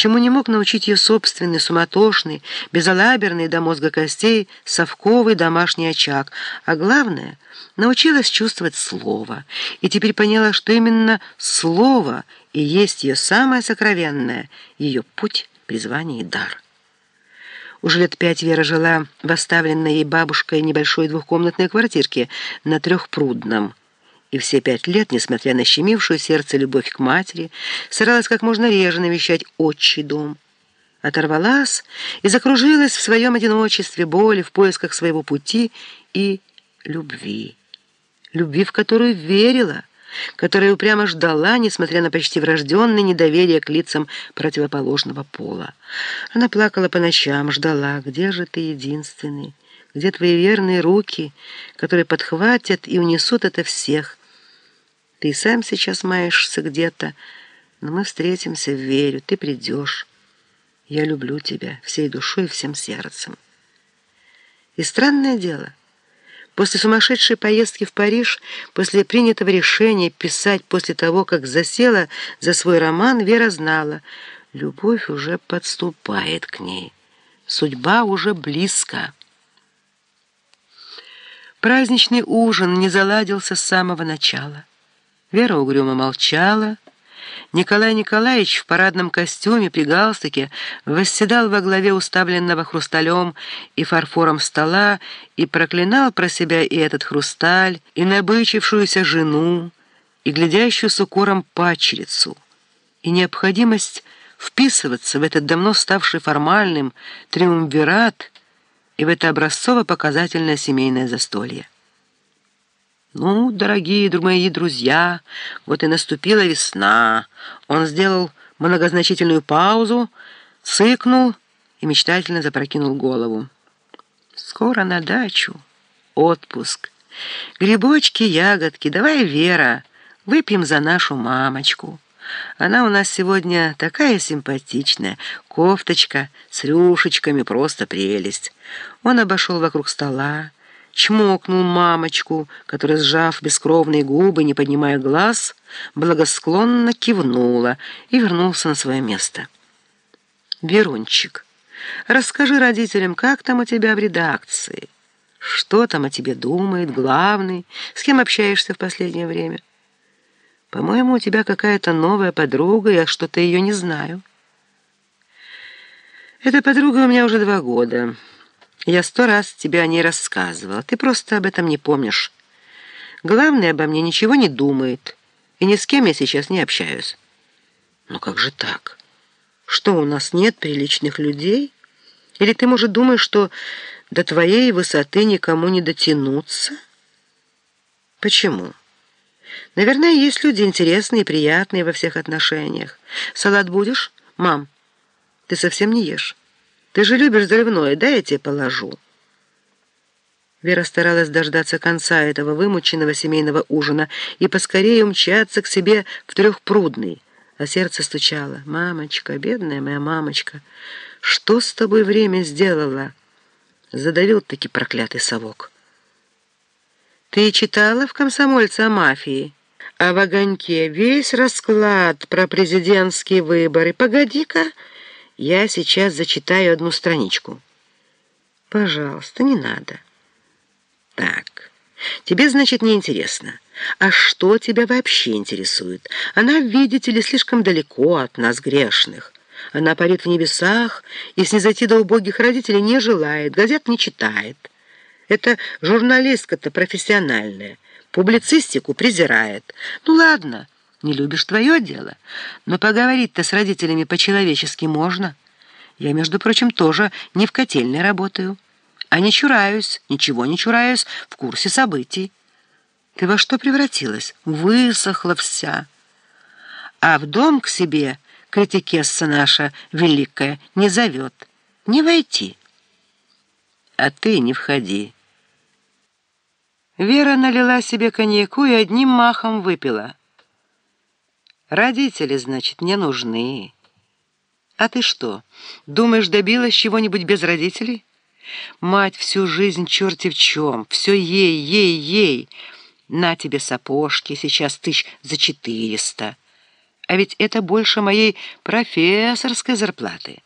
чему не мог научить ее собственный, суматошный, безалаберный до мозга костей, совковый домашний очаг, а главное — научилась чувствовать слово, и теперь поняла, что именно слово и есть ее самое сокровенное, ее путь, призвание и дар. Уже лет пять Вера жила в оставленной ей бабушкой небольшой двухкомнатной квартирке на Трехпрудном, и все пять лет, несмотря на щемившую сердце любовь к матери, старалась как можно реже навещать отчий дом. Оторвалась и закружилась в своем одиночестве, боли, в поисках своего пути и любви. Любви, в которую верила, которая упрямо ждала, несмотря на почти врожденное недоверие к лицам противоположного пола. Она плакала по ночам, ждала, где же ты единственный, где твои верные руки, которые подхватят и унесут это всех, ты сам сейчас маешься где-то, но мы встретимся, верю, ты придешь. Я люблю тебя всей душой и всем сердцем. И странное дело, после сумасшедшей поездки в Париж, после принятого решения писать после того, как засела за свой роман, Вера знала, любовь уже подступает к ней. Судьба уже близко. Праздничный ужин не заладился с самого начала. Вера угрюмо молчала. Николай Николаевич в парадном костюме при галстуке восседал во главе уставленного хрусталем и фарфором стола и проклинал про себя и этот хрусталь, и набычившуюся жену, и глядящую с укором пачерицу, и необходимость вписываться в этот давно ставший формальным триумвират и в это образцово-показательное семейное застолье. «Ну, дорогие мои друзья, вот и наступила весна». Он сделал многозначительную паузу, цыкнул и мечтательно запрокинул голову. «Скоро на дачу. Отпуск. Грибочки, ягодки. Давай, Вера, выпьем за нашу мамочку. Она у нас сегодня такая симпатичная. Кофточка с рюшечками, просто прелесть». Он обошел вокруг стола, чмокнул мамочку, которая, сжав бескровные губы, не поднимая глаз, благосклонно кивнула и вернулся на свое место. «Верунчик, расскажи родителям, как там у тебя в редакции? Что там о тебе думает главный? С кем общаешься в последнее время? По-моему, у тебя какая-то новая подруга, я что-то ее не знаю». «Эта подруга у меня уже два года». Я сто раз тебе о ней рассказывала. Ты просто об этом не помнишь. Главное, обо мне ничего не думает. И ни с кем я сейчас не общаюсь. Но как же так? Что, у нас нет приличных людей? Или ты, может, думаешь, что до твоей высоты никому не дотянуться? Почему? Наверное, есть люди интересные и приятные во всех отношениях. Салат будешь? Мам, ты совсем не ешь. Ты же любишь заливное, дай я тебе положу». Вера старалась дождаться конца этого вымученного семейного ужина и поскорее умчаться к себе в трехпрудный, а сердце стучало. «Мамочка, бедная моя мамочка, что с тобой время сделала?» Задавил-таки проклятый совок. «Ты читала в «Комсомольце» о мафии?» А в огоньке весь расклад про президентские выборы. Погоди-ка, я сейчас зачитаю одну страничку. Пожалуйста, не надо. Так, тебе, значит, не интересно. А что тебя вообще интересует? Она, видите ли, слишком далеко от нас, грешных. Она парит в небесах и снизойти до убогих родителей не желает, газет не читает. Это журналистка-то профессиональная, публицистику презирает. Ну ладно, не любишь твое дело. Но поговорить-то с родителями по-человечески можно. Я, между прочим, тоже не в котельной работаю. А не чураюсь, ничего не чураюсь, в курсе событий. Ты во что превратилась? Высохла вся. А в дом к себе критикесса наша великая не зовет. Не войти. А ты не входи. Вера налила себе коньяку и одним махом выпила. Родители, значит, не нужны. А ты что, думаешь, добилась чего-нибудь без родителей? Мать всю жизнь черти в чем, все ей, ей, ей. На тебе сапожки, сейчас тысяч за четыреста. А ведь это больше моей профессорской зарплаты.